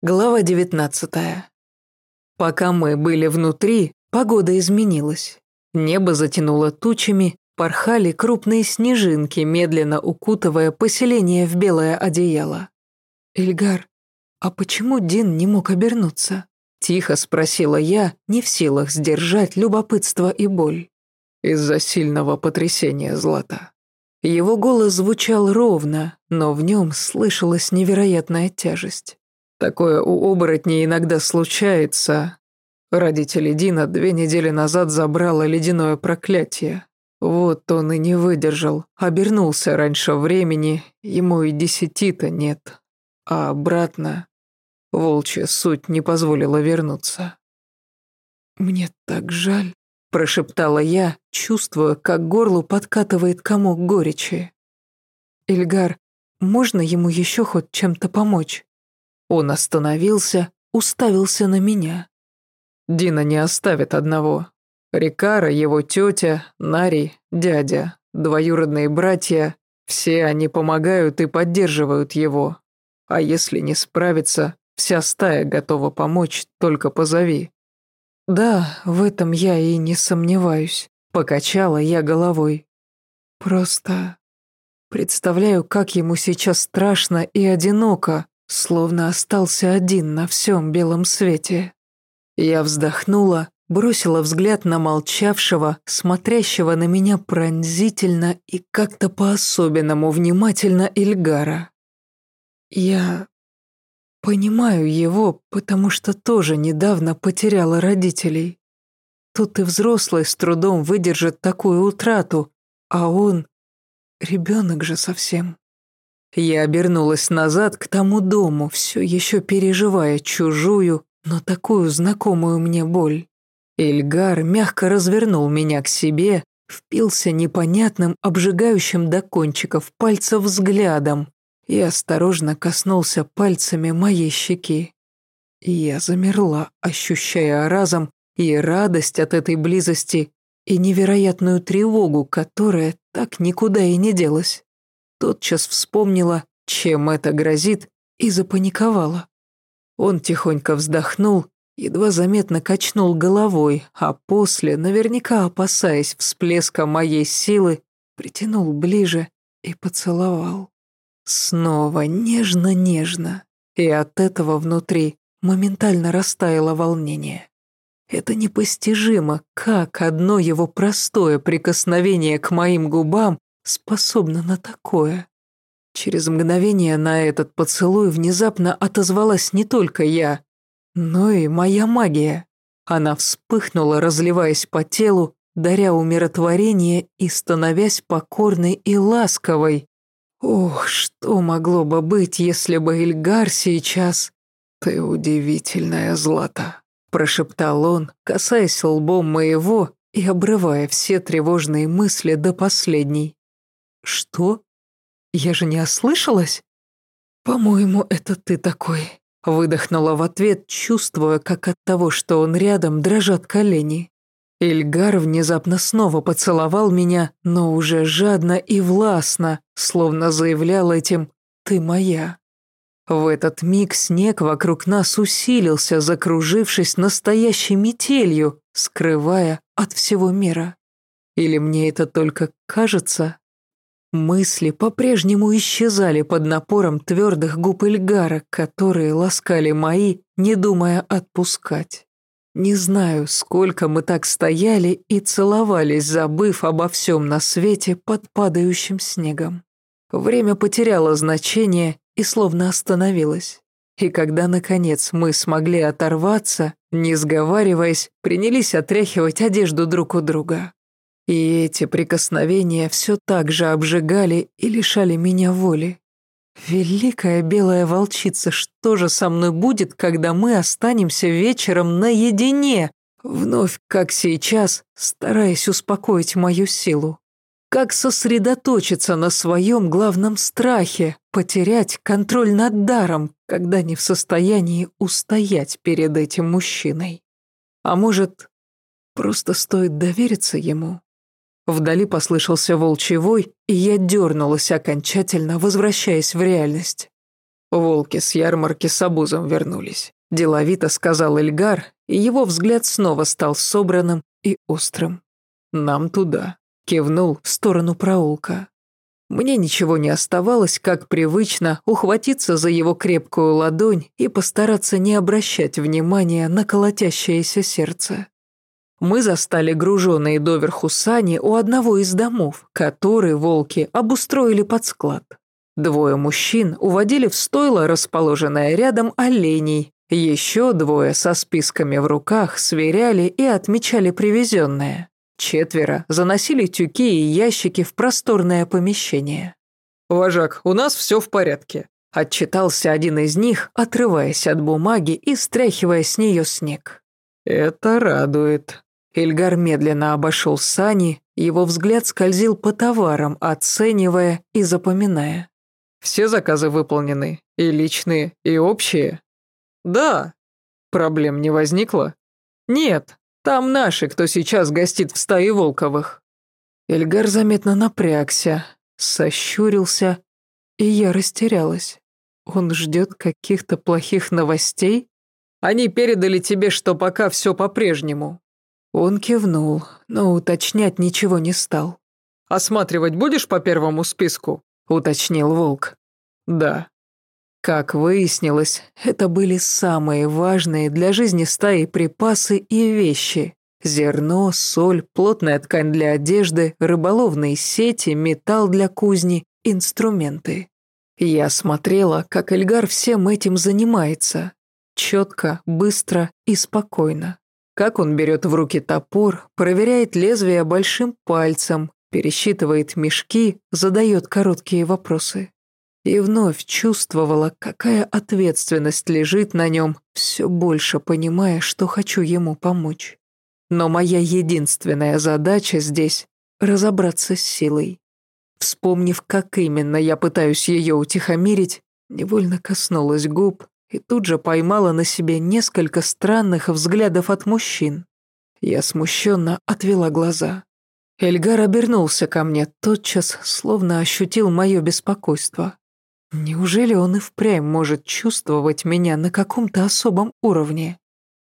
Глава 19. Пока мы были внутри, погода изменилась. Небо затянуло тучами, порхали крупные снежинки, медленно укутывая поселение в белое одеяло. «Эльгар, а почему Дин не мог обернуться?» Тихо спросила я, не в силах сдержать любопытство и боль. Из-за сильного потрясения Злата. Его голос звучал ровно, но в нем слышалась невероятная тяжесть. Такое у оборотней иногда случается. Родители Дина две недели назад забрало ледяное проклятие. Вот он и не выдержал, обернулся раньше времени, ему и десяти-то нет. А обратно волчья суть не позволила вернуться. «Мне так жаль», – прошептала я, чувствуя, как горлу подкатывает комок горечи. «Эльгар, можно ему еще хоть чем-то помочь?» Он остановился, уставился на меня. Дина не оставит одного. Рикара, его тетя, Нари, дядя, двоюродные братья, все они помогают и поддерживают его. А если не справится, вся стая готова помочь, только позови. Да, в этом я и не сомневаюсь, покачала я головой. Просто представляю, как ему сейчас страшно и одиноко, словно остался один на всем белом свете. Я вздохнула, бросила взгляд на молчавшего, смотрящего на меня пронзительно и как-то по-особенному внимательно Ильгара. Я понимаю его, потому что тоже недавно потеряла родителей. Тут и взрослый с трудом выдержит такую утрату, а он ребенок же совсем. Я обернулась назад к тому дому, все еще переживая чужую, но такую знакомую мне боль. Эльгар мягко развернул меня к себе, впился непонятным, обжигающим до кончиков пальцев взглядом и осторожно коснулся пальцами моей щеки. Я замерла, ощущая разом и радость от этой близости, и невероятную тревогу, которая так никуда и не делась тотчас вспомнила, чем это грозит, и запаниковала. Он тихонько вздохнул, едва заметно качнул головой, а после, наверняка опасаясь всплеска моей силы, притянул ближе и поцеловал. Снова нежно-нежно, и от этого внутри моментально растаяло волнение. Это непостижимо, как одно его простое прикосновение к моим губам способна на такое? Через мгновение на этот поцелуй внезапно отозвалась не только я, но и моя магия. Она вспыхнула, разливаясь по телу, даря умиротворение и становясь покорной и ласковой. Ох, что могло бы быть, если бы Эльгар сейчас... «Ты удивительная, Злата», – прошептал он, касаясь лбом моего и обрывая все тревожные мысли до последней. «Что? Я же не ослышалась?» «По-моему, это ты такой», — выдохнула в ответ, чувствуя, как от того, что он рядом, дрожат колени. Ильгар внезапно снова поцеловал меня, но уже жадно и властно, словно заявлял этим «ты моя». В этот миг снег вокруг нас усилился, закружившись настоящей метелью, скрывая от всего мира. Или мне это только кажется? Мысли по-прежнему исчезали под напором твердых губ Эльгара, которые ласкали мои, не думая отпускать. Не знаю, сколько мы так стояли и целовались, забыв обо всем на свете под падающим снегом. Время потеряло значение и словно остановилось. И когда, наконец, мы смогли оторваться, не сговариваясь, принялись отряхивать одежду друг у друга. И эти прикосновения все так же обжигали и лишали меня воли. Великая белая волчица, что же со мной будет, когда мы останемся вечером наедине? Вновь, как сейчас, стараясь успокоить мою силу. Как сосредоточиться на своем главном страхе, потерять контроль над даром, когда не в состоянии устоять перед этим мужчиной? А может, просто стоит довериться ему? Вдали послышался волчий вой, и я дернулась окончательно, возвращаясь в реальность. Волки с ярмарки с обузом вернулись. Деловито сказал Эльгар, и его взгляд снова стал собранным и острым. «Нам туда», — кивнул в сторону проулка. Мне ничего не оставалось, как привычно, ухватиться за его крепкую ладонь и постараться не обращать внимания на колотящееся сердце. Мы застали груженные доверху сани у одного из домов, который волки обустроили под склад. Двое мужчин уводили в стойло, расположенное рядом оленей. Еще двое со списками в руках сверяли и отмечали привезенное. Четверо заносили тюки и ящики в просторное помещение. «Вожак, у нас все в порядке», – отчитался один из них, отрываясь от бумаги и стряхивая с нее снег. «Это радует». Эльгар медленно обошел сани, его взгляд скользил по товарам, оценивая и запоминая. «Все заказы выполнены, и личные, и общие?» «Да». «Проблем не возникло?» «Нет, там наши, кто сейчас гостит в стае Волковых». Эльгар заметно напрягся, сощурился, и я растерялась. Он ждет каких-то плохих новостей? Они передали тебе, что пока все по-прежнему. Он кивнул, но уточнять ничего не стал. «Осматривать будешь по первому списку?» – уточнил Волк. «Да». Как выяснилось, это были самые важные для жизни стаи припасы и вещи. Зерно, соль, плотная ткань для одежды, рыболовные сети, металл для кузни, инструменты. Я смотрела, как Эльгар всем этим занимается. Четко, быстро и спокойно. Как он берет в руки топор, проверяет лезвие большим пальцем, пересчитывает мешки, задает короткие вопросы и вновь чувствовала, какая ответственность лежит на нем, все больше понимая, что хочу ему помочь. Но моя единственная задача здесь — разобраться с силой. Вспомнив, как именно я пытаюсь ее утихомирить, невольно коснулась губ и тут же поймала на себе несколько странных взглядов от мужчин. Я смущенно отвела глаза. Эльгар обернулся ко мне тотчас, словно ощутил мое беспокойство. Неужели он и впрямь может чувствовать меня на каком-то особом уровне?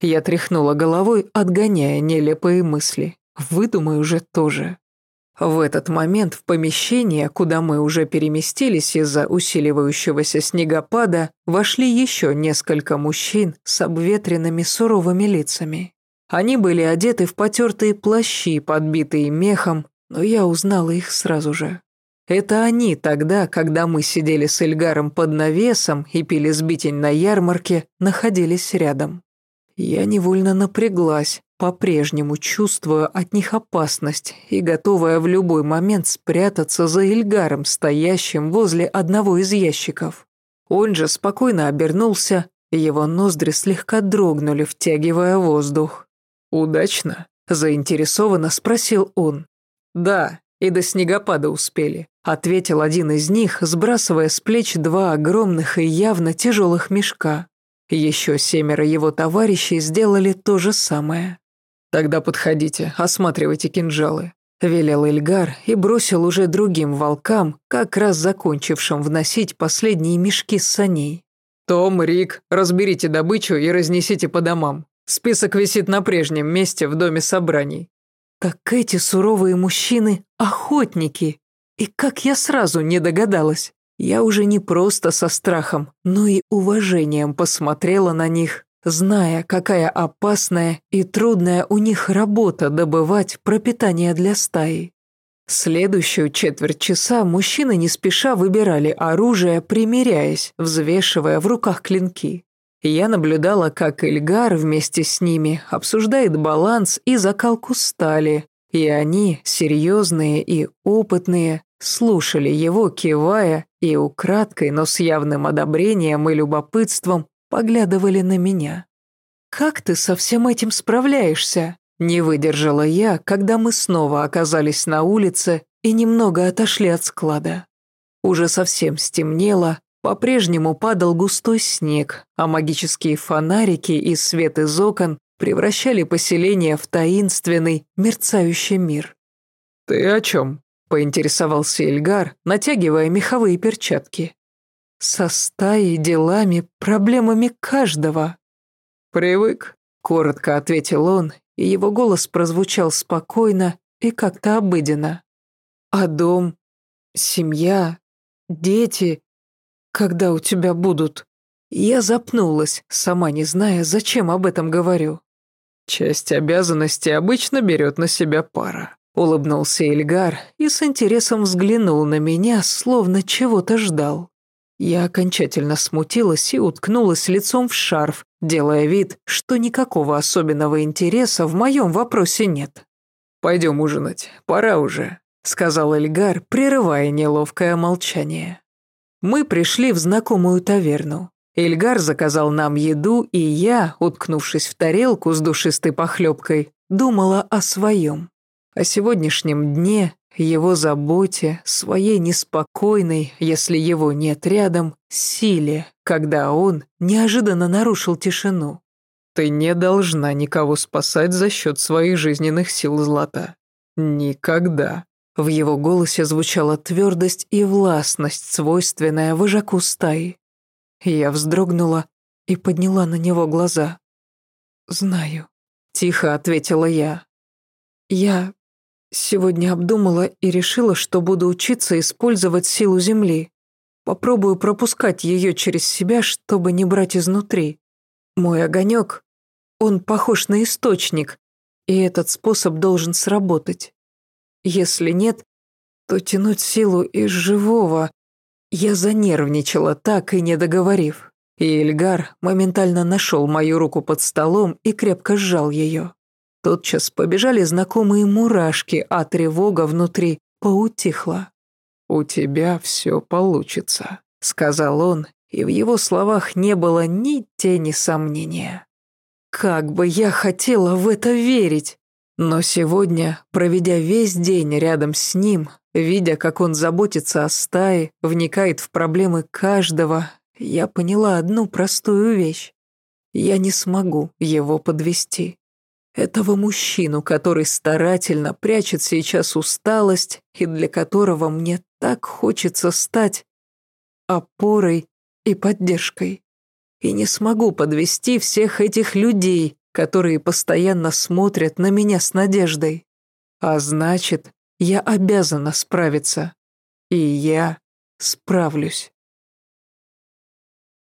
Я тряхнула головой, отгоняя нелепые мысли. Выдумай уже тоже. В этот момент в помещение, куда мы уже переместились из-за усиливающегося снегопада, вошли еще несколько мужчин с обветренными суровыми лицами. Они были одеты в потертые плащи, подбитые мехом, но я узнала их сразу же. Это они тогда, когда мы сидели с Эльгаром под навесом и пили сбитень на ярмарке, находились рядом. Я невольно напряглась, по-прежнему чувствуя от них опасность и готовая в любой момент спрятаться за Эльгаром, стоящим возле одного из ящиков. Он же спокойно обернулся, его ноздри слегка дрогнули, втягивая воздух. «Удачно?» – заинтересованно спросил он. «Да, и до снегопада успели ответил один из них, сбрасывая с плеч два огромных и явно тяжелых мешка. Еще семеро его товарищей сделали то же самое. «Тогда подходите, осматривайте кинжалы», – велел Эльгар и бросил уже другим волкам, как раз закончившим вносить последние мешки с саней. «Том, Рик, разберите добычу и разнесите по домам. Список висит на прежнем месте в доме собраний». «Так эти суровые мужчины – охотники», и как я сразу не догадалась. Я уже не просто со страхом, но и уважением посмотрела на них, зная, какая опасная и трудная у них работа добывать пропитание для стаи. Следующую четверть часа мужчины не спеша выбирали оружие, примеряясь, взвешивая в руках клинки. Я наблюдала, как Эльгар вместе с ними обсуждает баланс и закалку стали, и они, серьезные и опытные, слушали его, кивая, и украдкой, но с явным одобрением и любопытством поглядывали на меня. «Как ты со всем этим справляешься?» Не выдержала я, когда мы снова оказались на улице и немного отошли от склада. Уже совсем стемнело, по-прежнему падал густой снег, а магические фонарики и свет из окон превращали поселение в таинственный, мерцающий мир. «Ты о чем?» поинтересовался Эльгар, натягивая меховые перчатки. Со стаей, делами, проблемами каждого. «Привык», — коротко ответил он, и его голос прозвучал спокойно и как-то обыденно. «А дом, семья, дети, когда у тебя будут?» Я запнулась, сама не зная, зачем об этом говорю. «Часть обязанностей обычно берет на себя пара», — улыбнулся Эльгар и с интересом взглянул на меня, словно чего-то ждал. Я окончательно смутилась и уткнулась лицом в шарф, делая вид, что никакого особенного интереса в моем вопросе нет. «Пойдем ужинать, пора уже», — сказал Эльгар, прерывая неловкое молчание. Мы пришли в знакомую таверну. Эльгар заказал нам еду, и я, уткнувшись в тарелку с душистой похлебкой, думала о своем. О сегодняшнем дне, его заботе, своей неспокойной, если его нет рядом, силе, когда он неожиданно нарушил тишину. «Ты не должна никого спасать за счет своих жизненных сил, Злата. Никогда». В его голосе звучала твердость и властность, свойственная вожаку стаи. Я вздрогнула и подняла на него глаза. «Знаю», — тихо ответила я. «Я сегодня обдумала и решила, что буду учиться использовать силу Земли. Попробую пропускать ее через себя, чтобы не брать изнутри. Мой огонек, он похож на источник, и этот способ должен сработать. Если нет, то тянуть силу из живого, я занервничала, так и не договорив. И Эльгар моментально нашел мою руку под столом и крепко сжал ее. Тотчас побежали знакомые мурашки, а тревога внутри поутихла. «У тебя все получится», — сказал он, и в его словах не было ни тени сомнения. Как бы я хотела в это верить! Но сегодня, проведя весь день рядом с ним, видя, как он заботится о стае, вникает в проблемы каждого, я поняла одну простую вещь. Я не смогу его подвести. Этого мужчину, который старательно прячет сейчас усталость и для которого мне так хочется стать опорой и поддержкой. И не смогу подвести всех этих людей, которые постоянно смотрят на меня с надеждой. А значит, я обязана справиться. И я справлюсь.